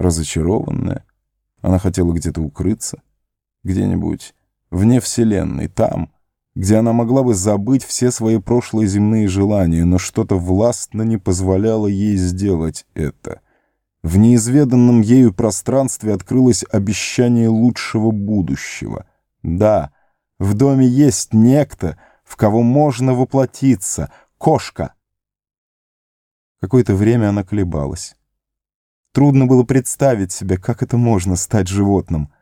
разочарованная. Она хотела где-то укрыться, где-нибудь вне Вселенной, там, где она могла бы забыть все свои прошлые земные желания, но что-то властно не позволяло ей сделать это. В неизведанном ею пространстве открылось обещание лучшего будущего. Да, в доме есть некто, в кого можно воплотиться. Кошка. Какое-то время она колебалась. Трудно было представить себе, как это можно стать животным.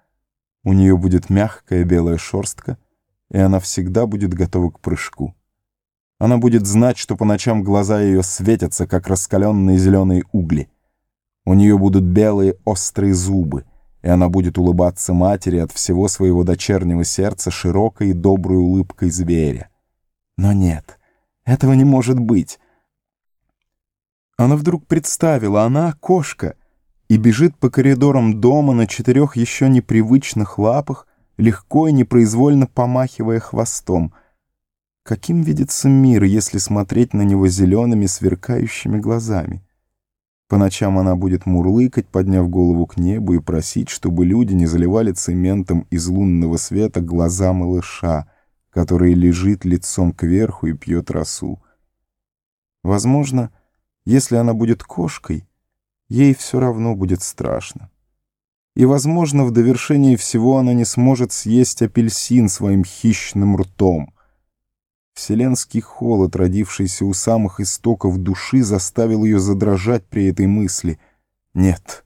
У нее будет мягкая белая шерстка, и она всегда будет готова к прыжку. Она будет знать, что по ночам глаза ее светятся, как раскаленные зеленые угли. У нее будут белые острые зубы — и она будет улыбаться матери от всего своего дочернего сердца широкой и доброй улыбкой зверя. Но нет, этого не может быть. Она вдруг представила, она кошка, и бежит по коридорам дома на четырех еще непривычных лапах, легко и непроизвольно помахивая хвостом. Каким видится мир, если смотреть на него зелеными сверкающими глазами? По ночам она будет мурлыкать, подняв голову к небу, и просить, чтобы люди не заливали цементом из лунного света глаза малыша, который лежит лицом кверху и пьет росу. Возможно, если она будет кошкой, ей все равно будет страшно. И, возможно, в довершении всего она не сможет съесть апельсин своим хищным ртом — Вселенский холод, родившийся у самых истоков души, заставил ее задрожать при этой мысли. Нет,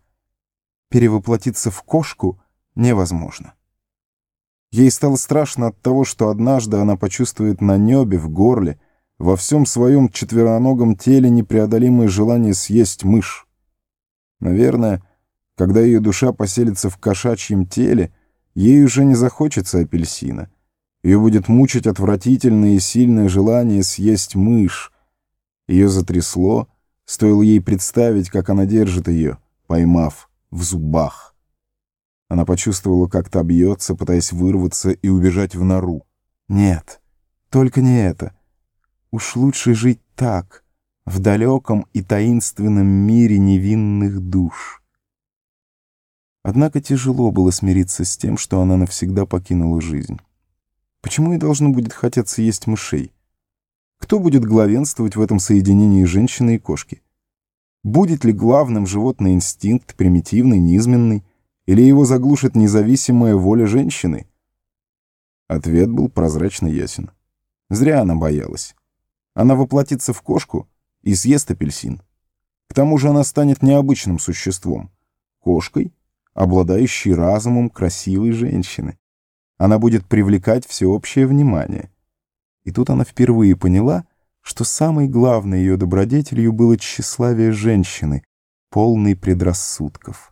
перевоплотиться в кошку невозможно. Ей стало страшно от того, что однажды она почувствует на небе, в горле, во всем своем четвероногом теле непреодолимое желание съесть мышь. Наверное, когда ее душа поселится в кошачьем теле, ей уже не захочется апельсина — ее будет мучить отвратительное и сильное желание съесть мышь. Ее затрясло, стоило ей представить, как она держит ее, поймав в зубах. Она почувствовала, как та бьется, пытаясь вырваться и убежать в нору. Нет, только не это. Уж лучше жить так, в далеком и таинственном мире невинных душ. Однако тяжело было смириться с тем, что она навсегда покинула жизнь. Почему ей должно будет хотеться есть мышей? Кто будет главенствовать в этом соединении женщины и кошки? Будет ли главным животный инстинкт, примитивный, низменный, или его заглушит независимая воля женщины? Ответ был прозрачно ясен. Зря она боялась. Она воплотится в кошку и съест апельсин. К тому же она станет необычным существом, кошкой, обладающей разумом красивой женщины она будет привлекать всеобщее внимание. И тут она впервые поняла, что самой главной ее добродетелью было тщеславие женщины, полной предрассудков.